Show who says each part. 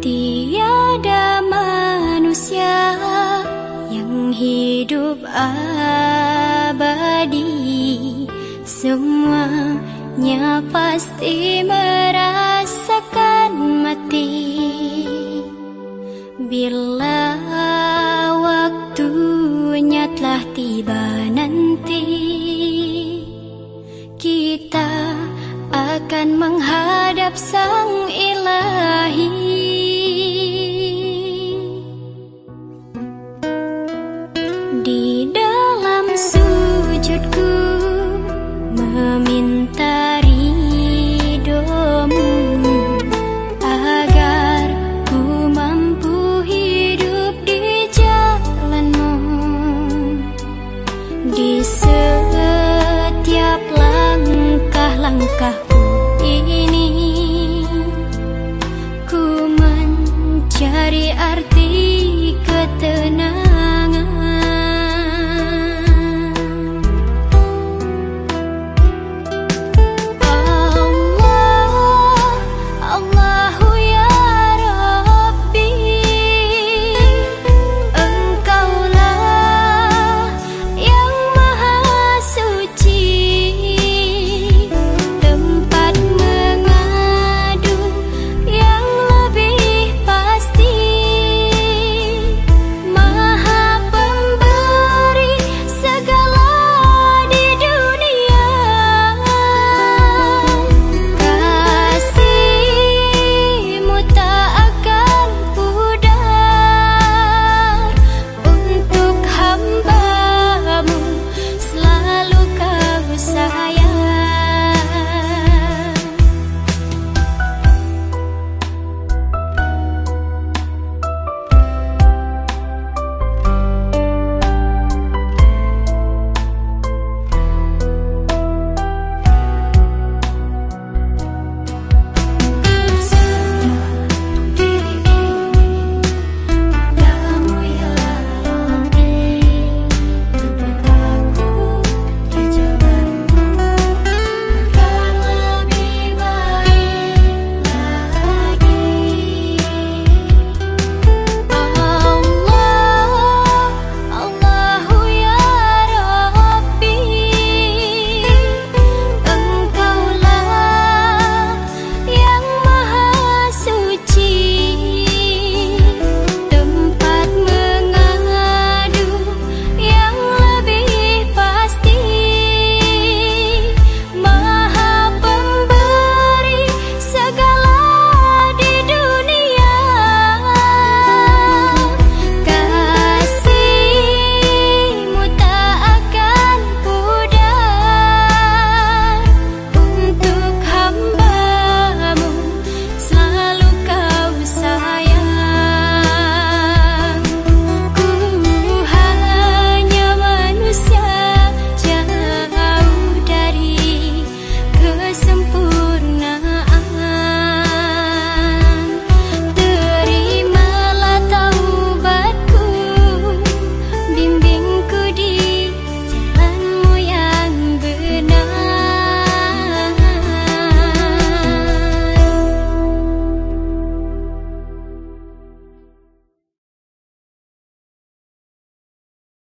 Speaker 1: Tiada manusia yang hidup abadi. Semuanya pasti merasakan mati. Bila waktunya telah tiba nanti Kita akan menghadap sang